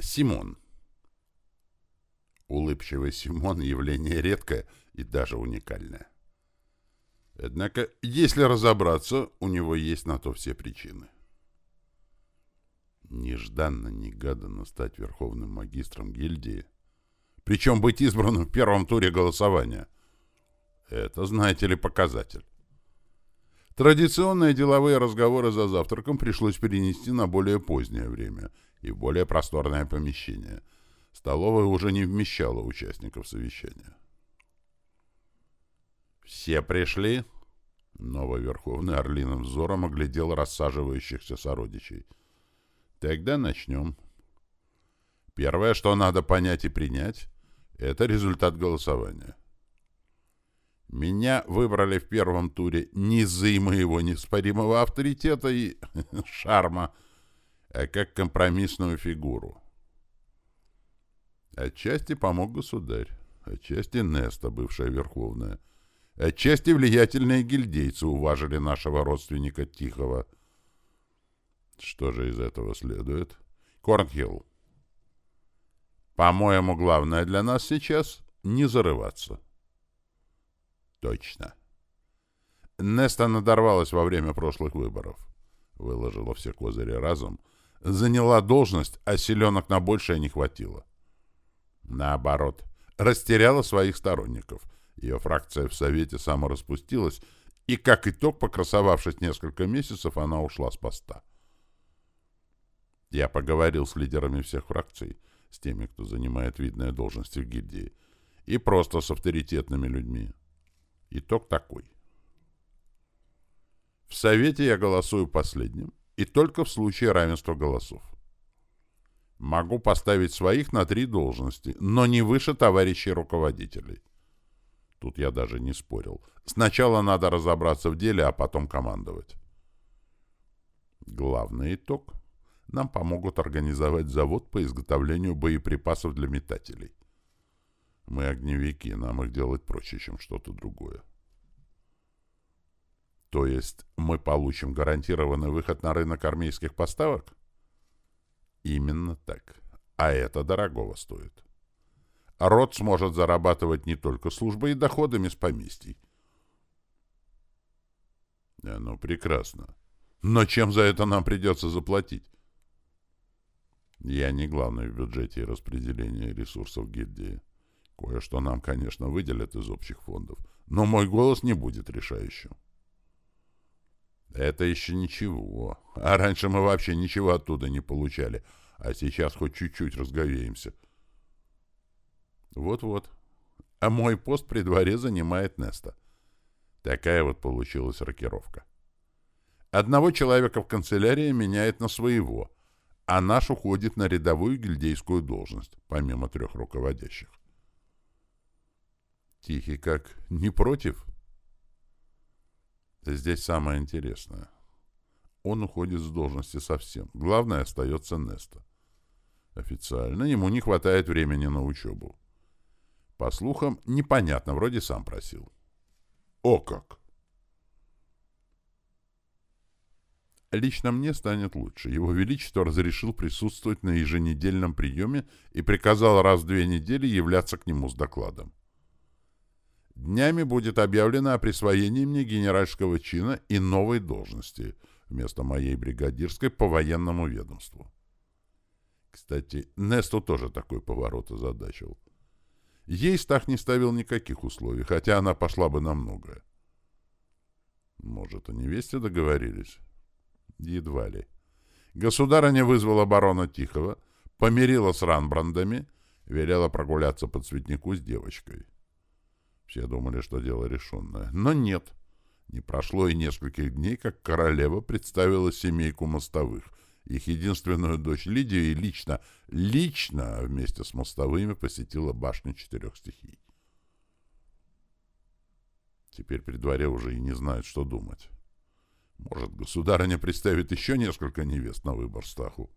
Симон. Улыбчивый Симон — явление редкое и даже уникальное. Однако, если разобраться, у него есть на то все причины. Нежданно-негаданно стать верховным магистром гильдии, причем быть избранным в первом туре голосования — это, знаете ли, показатель. Традиционные деловые разговоры за завтраком пришлось перенести на более позднее время и в более просторное помещение. Столовая уже не вмещала участников совещания. «Все пришли?» Новый Верховный Орлиным взором оглядел рассаживающихся сородичей. «Тогда начнем. Первое, что надо понять и принять, это результат голосования». Меня выбрали в первом туре не из-за моего неспоримого авторитета и шарма, а как компромиссную фигуру. Отчасти помог государь, отчасти Неста, бывшая Верховная, отчасти влиятельные гильдейцы уважили нашего родственника Тихого. Что же из этого следует? Корнхилл. По-моему, главное для нас сейчас — не зарываться. — Точно. Неста надорвалась во время прошлых выборов. Выложила все козыри разом. Заняла должность, а селенок на большее не хватило. Наоборот, растеряла своих сторонников. Ее фракция в Совете самораспустилась, и, как итог, покрасовавшись несколько месяцев, она ушла с поста. Я поговорил с лидерами всех фракций, с теми, кто занимает видные должности в гильдии, и просто с авторитетными людьми. Итог такой. В Совете я голосую последним, и только в случае равенства голосов. Могу поставить своих на три должности, но не выше товарищей руководителей. Тут я даже не спорил. Сначала надо разобраться в деле, а потом командовать. Главный итог. Нам помогут организовать завод по изготовлению боеприпасов для метателей. Мы огневики, нам их делать проще, чем что-то другое. То есть мы получим гарантированный выход на рынок армейских поставок? Именно так. А это дорогого стоит. Род сможет зарабатывать не только службой и доходами с поместий. Э, ну, прекрасно. Но чем за это нам придется заплатить? Я не главный в бюджете и распределении ресурсов гильдии. Кое-что нам, конечно, выделят из общих фондов, но мой голос не будет решающим. Это еще ничего. А раньше мы вообще ничего оттуда не получали, а сейчас хоть чуть-чуть разговеемся. Вот-вот. А мой пост при дворе занимает Неста. Такая вот получилась рокировка. Одного человека в канцелярии меняет на своего, а наш уходит на рядовую гильдейскую должность, помимо трех руководящих. Тихий как, не против? Здесь самое интересное. Он уходит с должности совсем. Главное, остается Неста. Официально ему не хватает времени на учебу. По слухам, непонятно, вроде сам просил. О как! Лично мне станет лучше. Его Величество разрешил присутствовать на еженедельном приеме и приказал раз в две недели являться к нему с докладом. Днями будет объявлено о присвоении мне генеральского чина и новой должности вместо моей бригадирской по военному ведомству. Кстати, Несту тоже такой поворот озадачил. Ей Стах не ставил никаких условий, хотя она пошла бы на многое. Может, о невесте договорились? Едва ли. Государыня вызвала барона Тихого, помирила с Ранбрандами, велела прогуляться по цветнику с девочкой. Все думали, что дело решенное. Но нет. Не прошло и нескольких дней, как королева представила семейку мостовых, их единственную дочь Лидию и лично, лично вместе с мостовыми посетила башню четырех стихий. Теперь при дворе уже и не знают, что думать. Может, государыня представит еще несколько невест на выбор Стаху?